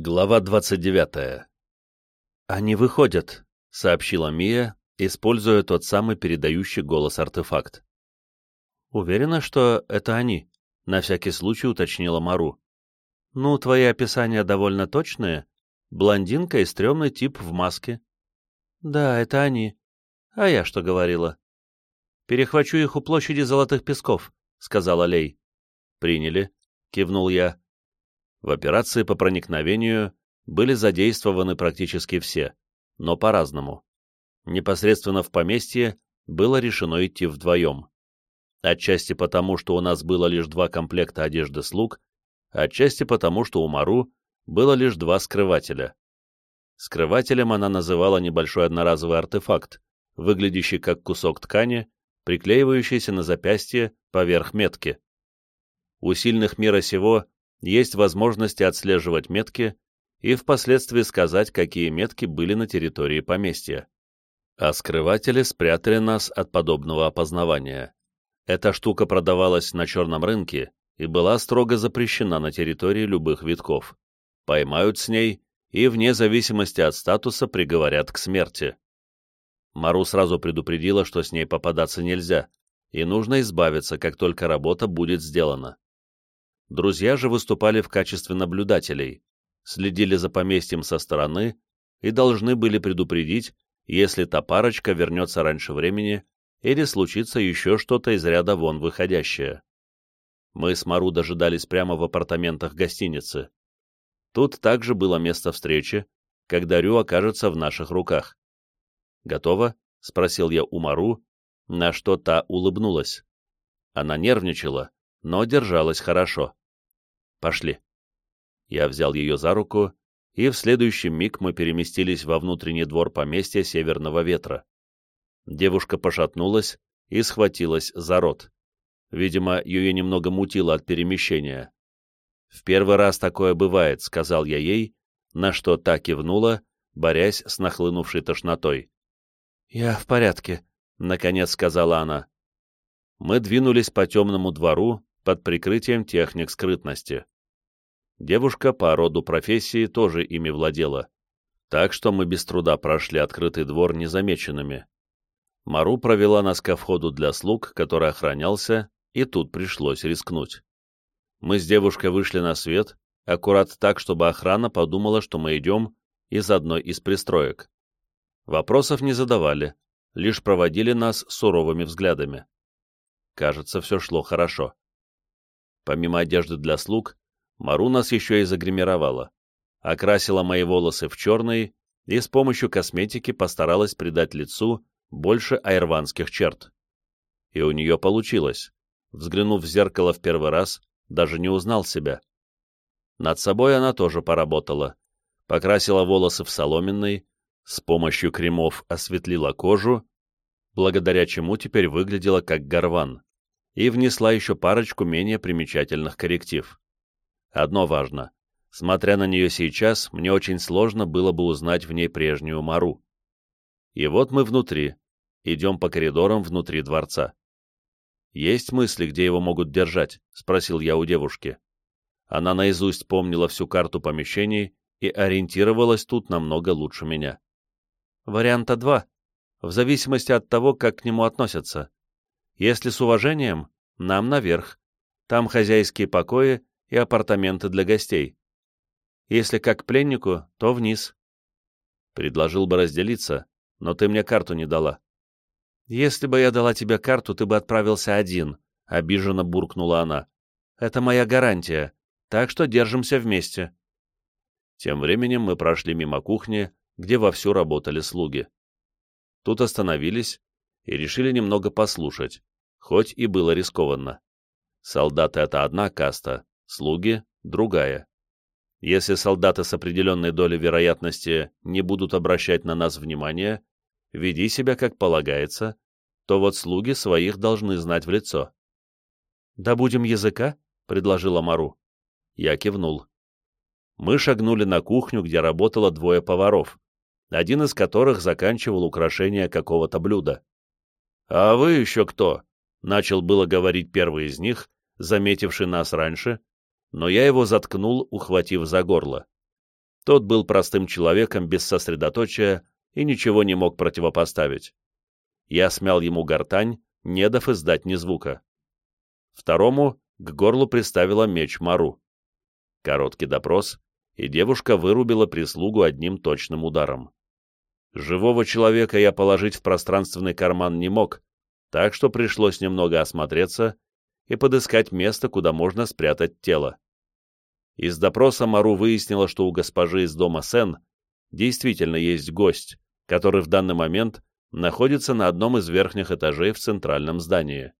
Глава 29. «Они выходят», — сообщила Мия, используя тот самый передающий голос артефакт. «Уверена, что это они?» — на всякий случай уточнила Мару. «Ну, твои описания довольно точные. Блондинка и стрёмный тип в маске». «Да, это они. А я что говорила?» «Перехвачу их у площади Золотых Песков», — сказала Лей. «Приняли», — кивнул я. В операции по проникновению были задействованы практически все, но по-разному. Непосредственно в поместье было решено идти вдвоем. Отчасти потому, что у нас было лишь два комплекта одежды слуг, отчасти потому, что у Мару было лишь два скрывателя. Скрывателем она называла небольшой одноразовый артефакт, выглядящий как кусок ткани, приклеивающийся на запястье поверх метки. У сильных мира сего есть возможности отслеживать метки и впоследствии сказать, какие метки были на территории поместья. А скрыватели спрятали нас от подобного опознавания. Эта штука продавалась на черном рынке и была строго запрещена на территории любых витков. Поймают с ней и, вне зависимости от статуса, приговорят к смерти. Мару сразу предупредила, что с ней попадаться нельзя, и нужно избавиться, как только работа будет сделана. Друзья же выступали в качестве наблюдателей, следили за поместьем со стороны и должны были предупредить, если та парочка вернется раньше времени или случится еще что-то из ряда вон выходящее. Мы с Мару дожидались прямо в апартаментах гостиницы. Тут также было место встречи, когда Рю окажется в наших руках. «Готово?» — спросил я у Мару, на что та улыбнулась. Она нервничала, но держалась хорошо. Пошли. Я взял ее за руку, и в следующий миг мы переместились во внутренний двор поместья Северного Ветра. Девушка пошатнулась и схватилась за рот. Видимо, ее немного мутило от перемещения. «В первый раз такое бывает», — сказал я ей, на что та кивнула, борясь с нахлынувшей тошнотой. «Я в порядке», — наконец сказала она. Мы двинулись по темному двору, под прикрытием техник скрытности. Девушка по роду профессии тоже ими владела, так что мы без труда прошли открытый двор незамеченными. Мару провела нас ко входу для слуг, который охранялся, и тут пришлось рискнуть. Мы с девушкой вышли на свет, аккурат так, чтобы охрана подумала, что мы идем из одной из пристроек. Вопросов не задавали, лишь проводили нас суровыми взглядами. Кажется, все шло хорошо. Помимо одежды для слуг, Мару нас еще и загримировала. Окрасила мои волосы в черный и с помощью косметики постаралась придать лицу больше айрванских черт. И у нее получилось. Взглянув в зеркало в первый раз, даже не узнал себя. Над собой она тоже поработала. Покрасила волосы в соломенный, с помощью кремов осветлила кожу, благодаря чему теперь выглядела как горван и внесла еще парочку менее примечательных корректив. Одно важно. Смотря на нее сейчас, мне очень сложно было бы узнать в ней прежнюю Мару. И вот мы внутри, идем по коридорам внутри дворца. «Есть мысли, где его могут держать?» — спросил я у девушки. Она наизусть помнила всю карту помещений и ориентировалась тут намного лучше меня. Варианта два, в зависимости от того, как к нему относятся. Если с уважением, нам наверх. Там хозяйские покои и апартаменты для гостей. Если как пленнику, то вниз. Предложил бы разделиться, но ты мне карту не дала. Если бы я дала тебе карту, ты бы отправился один, — обиженно буркнула она. Это моя гарантия, так что держимся вместе. Тем временем мы прошли мимо кухни, где вовсю работали слуги. Тут остановились и решили немного послушать, хоть и было рискованно. Солдаты — это одна каста, слуги — другая. Если солдаты с определенной долей вероятности не будут обращать на нас внимания, веди себя как полагается, то вот слуги своих должны знать в лицо. «Да будем языка?» — предложила Мару. Я кивнул. Мы шагнули на кухню, где работало двое поваров, один из которых заканчивал украшение какого-то блюда. «А вы еще кто?» — начал было говорить первый из них, заметивший нас раньше, но я его заткнул, ухватив за горло. Тот был простым человеком без сосредоточия и ничего не мог противопоставить. Я смял ему гортань, не дав издать ни звука. Второму к горлу приставила меч Мару. Короткий допрос, и девушка вырубила прислугу одним точным ударом. Живого человека я положить в пространственный карман не мог, так что пришлось немного осмотреться и подыскать место, куда можно спрятать тело. Из допроса Мару выяснила, что у госпожи из дома Сен действительно есть гость, который в данный момент находится на одном из верхних этажей в центральном здании.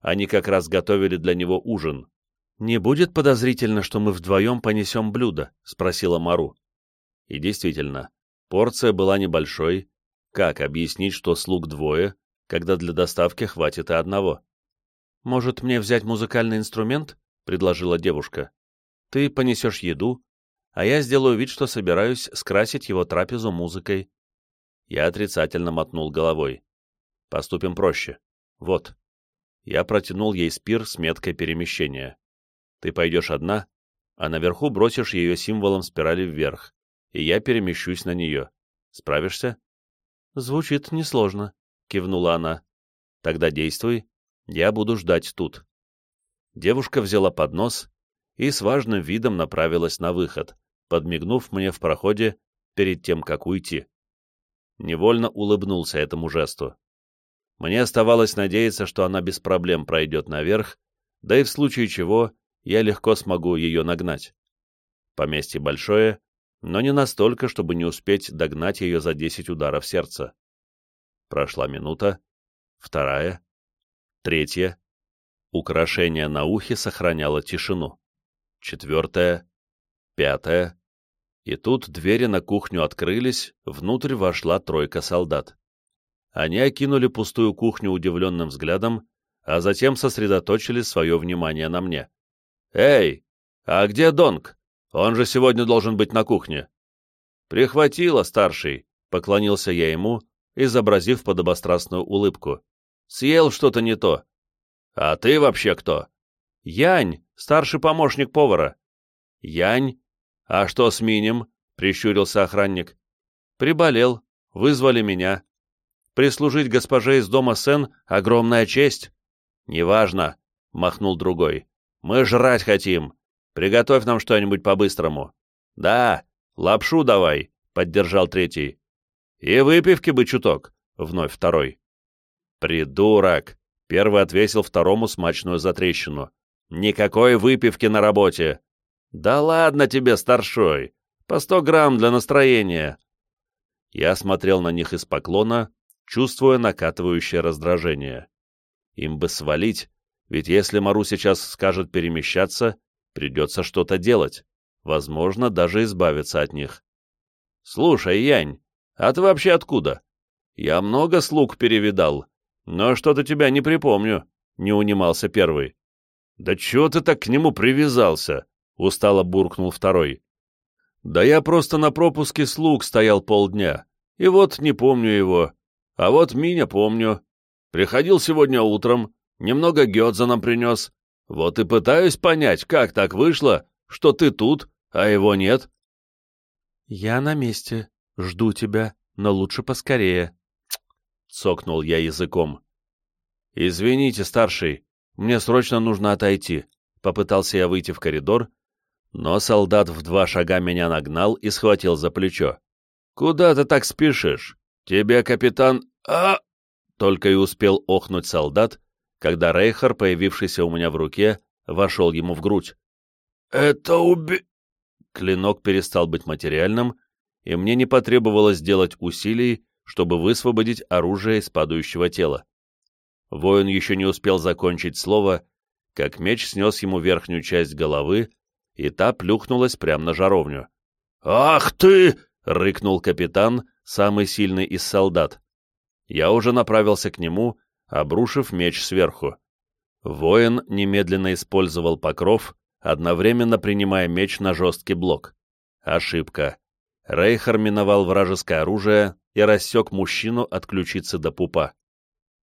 Они как раз готовили для него ужин. «Не будет подозрительно, что мы вдвоем понесем блюдо?» — спросила Мару. И действительно, порция была небольшой. Как объяснить, что слуг двое, когда для доставки хватит и одного? «Может, мне взять музыкальный инструмент?» — предложила девушка. «Ты понесешь еду, а я сделаю вид, что собираюсь скрасить его трапезу музыкой. Я отрицательно мотнул головой. Поступим проще. Вот. Я протянул ей спир с меткой перемещения. Ты пойдешь одна, а наверху бросишь ее символом спирали вверх, и я перемещусь на нее. Справишься? Звучит несложно, кивнула она. Тогда действуй, я буду ждать тут. Девушка взяла поднос и с важным видом направилась на выход, подмигнув мне в проходе перед тем, как уйти невольно улыбнулся этому жесту. Мне оставалось надеяться, что она без проблем пройдет наверх, да и в случае чего я легко смогу ее нагнать. Поместье большое, но не настолько, чтобы не успеть догнать ее за десять ударов сердца. Прошла минута, вторая, третья. Украшение на ухе сохраняло тишину. Четвертая, пятая. И тут двери на кухню открылись, внутрь вошла тройка солдат. Они окинули пустую кухню удивленным взглядом, а затем сосредоточили свое внимание на мне. «Эй, а где Донг? Он же сегодня должен быть на кухне». «Прихватило, старший», — поклонился я ему, изобразив подобострастную улыбку. «Съел что-то не то». «А ты вообще кто?» «Янь, старший помощник повара». «Янь, «А что с Минем?» — прищурился охранник. «Приболел. Вызвали меня. Прислужить госпоже из дома Сен — огромная честь». «Неважно», — махнул другой. «Мы жрать хотим. Приготовь нам что-нибудь по-быстрому». «Да, лапшу давай», — поддержал третий. «И выпивки бы чуток», — вновь второй. «Придурок!» — первый отвесил второму смачную затрещину. «Никакой выпивки на работе. «Да ладно тебе, старшой! По сто грамм для настроения!» Я смотрел на них из поклона, чувствуя накатывающее раздражение. Им бы свалить, ведь если Мару сейчас скажет перемещаться, придется что-то делать, возможно, даже избавиться от них. «Слушай, Янь, а ты вообще откуда? Я много слуг перевидал, но что-то тебя не припомню», — не унимался первый. «Да чего ты так к нему привязался?» — устало буркнул второй. «Да я просто на пропуске слуг стоял полдня, и вот не помню его. А вот Миня помню. Приходил сегодня утром, немного гёдза нам принес. Вот и пытаюсь понять, как так вышло, что ты тут, а его нет». «Я на месте, жду тебя, но лучше поскорее», — цокнул я языком. «Извините, старший, мне срочно нужно отойти», — попытался я выйти в коридор, но солдат в два шага меня нагнал и схватил за плечо. «Куда ты так спешишь? Тебе, капитан... а Только и успел охнуть солдат, когда Рейхар, появившийся у меня в руке, вошел ему в грудь. «Это уби...» Клинок перестал быть материальным, и мне не потребовалось делать усилий, чтобы высвободить оружие из падающего тела. Воин еще не успел закончить слово, как меч снес ему верхнюю часть головы, и та плюхнулась прямо на жаровню. «Ах ты!» — рыкнул капитан, самый сильный из солдат. Я уже направился к нему, обрушив меч сверху. Воин немедленно использовал покров, одновременно принимая меч на жесткий блок. Ошибка. Рейхар миновал вражеское оружие и рассек мужчину от ключицы до пупа.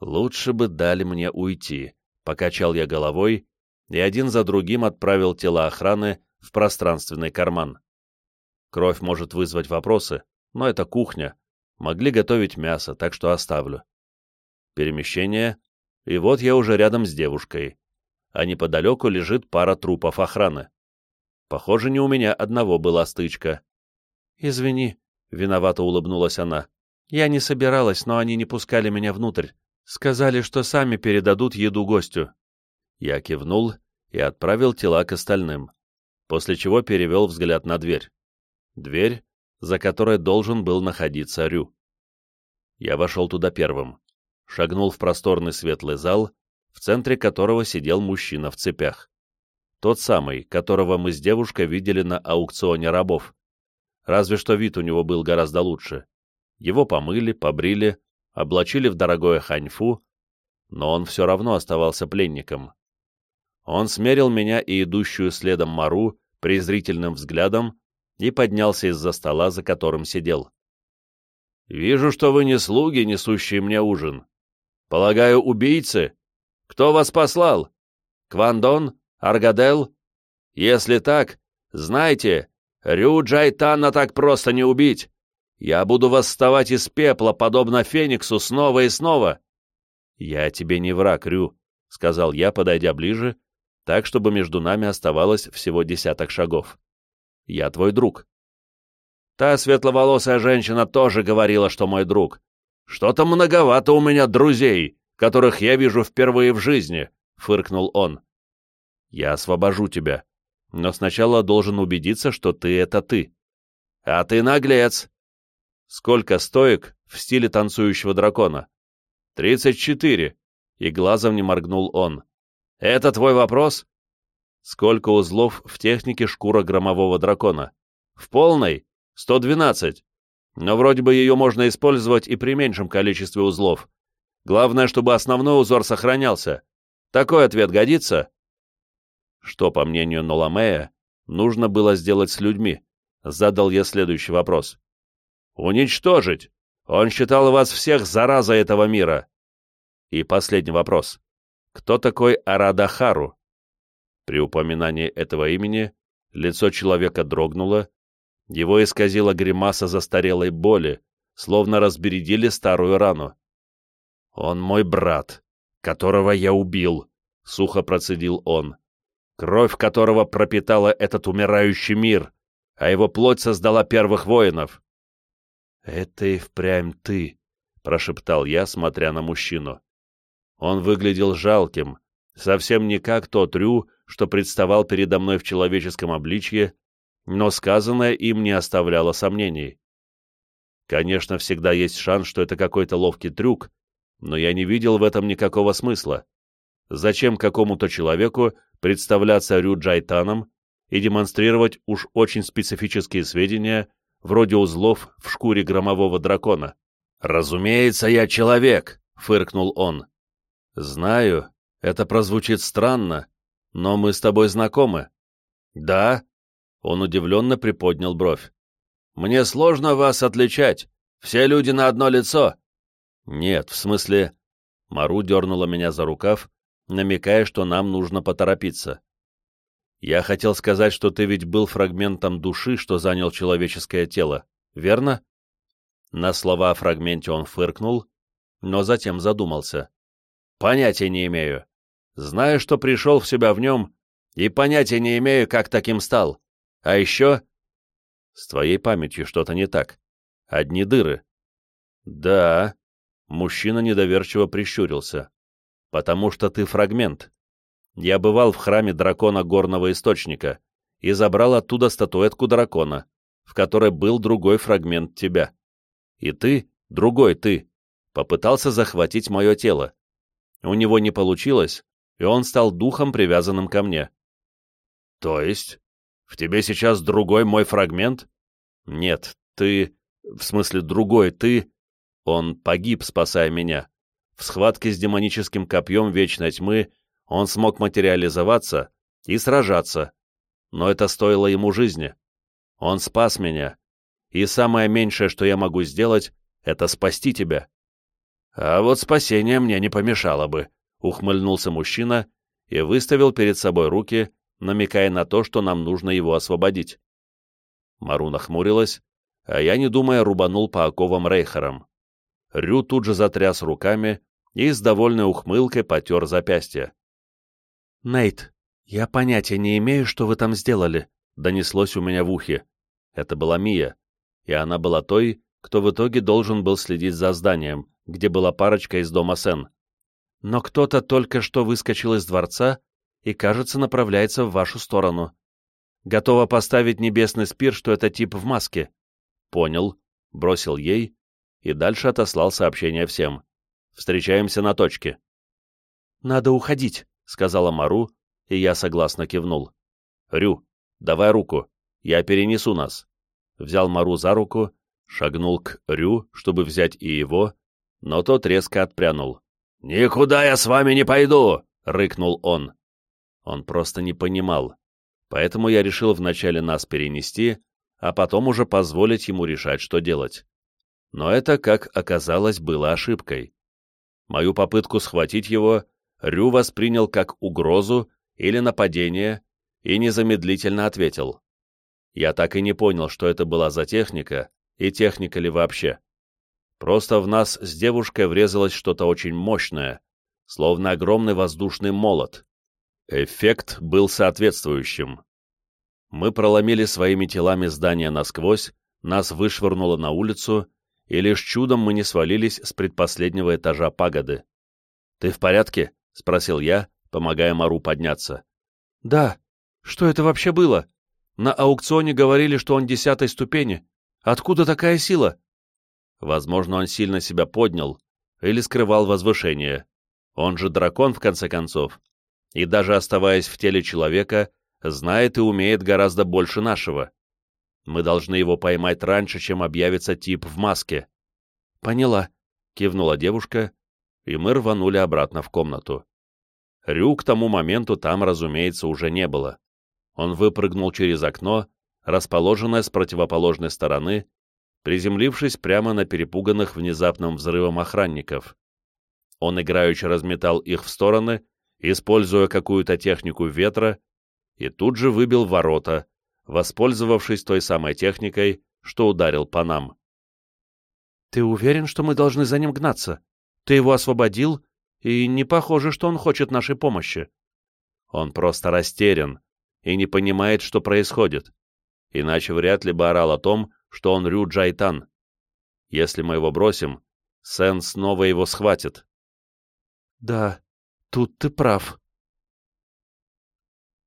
«Лучше бы дали мне уйти», — покачал я головой и один за другим отправил тела охраны в пространственный карман. Кровь может вызвать вопросы, но это кухня. Могли готовить мясо, так что оставлю. Перемещение, и вот я уже рядом с девушкой. А неподалеку лежит пара трупов охраны. Похоже, не у меня одного была стычка. «Извини», — виновато улыбнулась она. «Я не собиралась, но они не пускали меня внутрь. Сказали, что сами передадут еду гостю». Я кивнул и отправил тела к остальным, после чего перевел взгляд на дверь. Дверь, за которой должен был находиться Рю. Я вошел туда первым, шагнул в просторный светлый зал, в центре которого сидел мужчина в цепях. Тот самый, которого мы с девушкой видели на аукционе рабов. Разве что вид у него был гораздо лучше. Его помыли, побрили, облачили в дорогое ханьфу, но он все равно оставался пленником. Он смерил меня и идущую следом Мару презрительным взглядом и поднялся из-за стола, за которым сидел. «Вижу, что вы не слуги, несущие мне ужин. Полагаю, убийцы? Кто вас послал? Квандон? Аргадел? Если так, знайте, Рю Джайтана так просто не убить. Я буду восставать из пепла, подобно Фениксу, снова и снова». «Я тебе не враг, Рю», — сказал я, подойдя ближе так, чтобы между нами оставалось всего десяток шагов. «Я твой друг». Та светловолосая женщина тоже говорила, что мой друг. «Что-то многовато у меня друзей, которых я вижу впервые в жизни», — фыркнул он. «Я освобожу тебя, но сначала должен убедиться, что ты — это ты». «А ты наглец!» «Сколько стоек в стиле танцующего дракона?» «Тридцать четыре», — и глазом не моргнул он. «Это твой вопрос?» «Сколько узлов в технике шкура громового дракона?» «В полной? 112. Но вроде бы ее можно использовать и при меньшем количестве узлов. Главное, чтобы основной узор сохранялся. Такой ответ годится?» Что, по мнению Ноламея, нужно было сделать с людьми? Задал я следующий вопрос. «Уничтожить! Он считал вас всех заразой этого мира!» И последний вопрос кто такой Арадахару. При упоминании этого имени лицо человека дрогнуло, его исказила гримаса застарелой боли, словно разбередили старую рану. «Он мой брат, которого я убил», — сухо процедил он, «кровь которого пропитала этот умирающий мир, а его плоть создала первых воинов». «Это и впрямь ты», — прошептал я, смотря на мужчину. Он выглядел жалким, совсем не как тот Рю, что представал передо мной в человеческом обличье, но сказанное им не оставляло сомнений. Конечно, всегда есть шанс, что это какой-то ловкий трюк, но я не видел в этом никакого смысла. Зачем какому-то человеку представляться Рю Джайтаном и демонстрировать уж очень специфические сведения, вроде узлов в шкуре громового дракона? «Разумеется, я человек!» — фыркнул он. «Знаю, это прозвучит странно, но мы с тобой знакомы». «Да?» — он удивленно приподнял бровь. «Мне сложно вас отличать. Все люди на одно лицо». «Нет, в смысле...» Мару дернула меня за рукав, намекая, что нам нужно поторопиться. «Я хотел сказать, что ты ведь был фрагментом души, что занял человеческое тело, верно?» На слова о фрагменте он фыркнул, но затем задумался. Понятия не имею. Знаю, что пришел в себя в нем, и понятия не имею, как таким стал. А еще... С твоей памятью что-то не так. Одни дыры. Да. Мужчина недоверчиво прищурился. Потому что ты фрагмент. Я бывал в храме дракона Горного Источника и забрал оттуда статуэтку дракона, в которой был другой фрагмент тебя. И ты, другой ты, попытался захватить мое тело. У него не получилось, и он стал духом, привязанным ко мне. То есть? В тебе сейчас другой мой фрагмент? Нет, ты... В смысле, другой ты... Он погиб, спасая меня. В схватке с демоническим копьем Вечной Тьмы он смог материализоваться и сражаться. Но это стоило ему жизни. Он спас меня. И самое меньшее, что я могу сделать, это спасти тебя. «А вот спасение мне не помешало бы», — ухмыльнулся мужчина и выставил перед собой руки, намекая на то, что нам нужно его освободить. Мару нахмурилась, а я, не думая, рубанул по оковам рейхерам. Рю тут же затряс руками и с довольной ухмылкой потер запястье. «Нейт, я понятия не имею, что вы там сделали», — донеслось у меня в ухе. Это была Мия, и она была той, кто в итоге должен был следить за зданием, где была парочка из дома Сен. Но кто-то только что выскочил из дворца и, кажется, направляется в вашу сторону. Готова поставить небесный спир, что это тип в маске. Понял, бросил ей и дальше отослал сообщение всем. Встречаемся на точке. Надо уходить, сказала Мару, и я согласно кивнул. Рю, давай руку, я перенесу нас. Взял Мару за руку, шагнул к Рю, чтобы взять и его, но тот резко отпрянул. «Никуда я с вами не пойду!» — рыкнул он. Он просто не понимал, поэтому я решил вначале нас перенести, а потом уже позволить ему решать, что делать. Но это, как оказалось, было ошибкой. Мою попытку схватить его Рю воспринял как угрозу или нападение и незамедлительно ответил. Я так и не понял, что это была за техника, и техника ли вообще. Просто в нас с девушкой врезалось что-то очень мощное, словно огромный воздушный молот. Эффект был соответствующим. Мы проломили своими телами здание насквозь, нас вышвырнуло на улицу, и лишь чудом мы не свалились с предпоследнего этажа пагоды. «Ты в порядке?» — спросил я, помогая Мару подняться. «Да. Что это вообще было? На аукционе говорили, что он десятой ступени. Откуда такая сила?» Возможно, он сильно себя поднял или скрывал возвышение. Он же дракон, в конце концов. И даже оставаясь в теле человека, знает и умеет гораздо больше нашего. Мы должны его поймать раньше, чем объявится тип в маске. — Поняла, — кивнула девушка, и мы рванули обратно в комнату. Рю к тому моменту там, разумеется, уже не было. Он выпрыгнул через окно, расположенное с противоположной стороны, приземлившись прямо на перепуганных внезапным взрывом охранников. Он играючи разметал их в стороны, используя какую-то технику ветра, и тут же выбил ворота, воспользовавшись той самой техникой, что ударил по нам. «Ты уверен, что мы должны за ним гнаться? Ты его освободил, и не похоже, что он хочет нашей помощи». Он просто растерян и не понимает, что происходит, иначе вряд ли бы орал о том, что он Рю Джайтан. Если мы его бросим, Сен снова его схватит. «Да, тут ты прав»,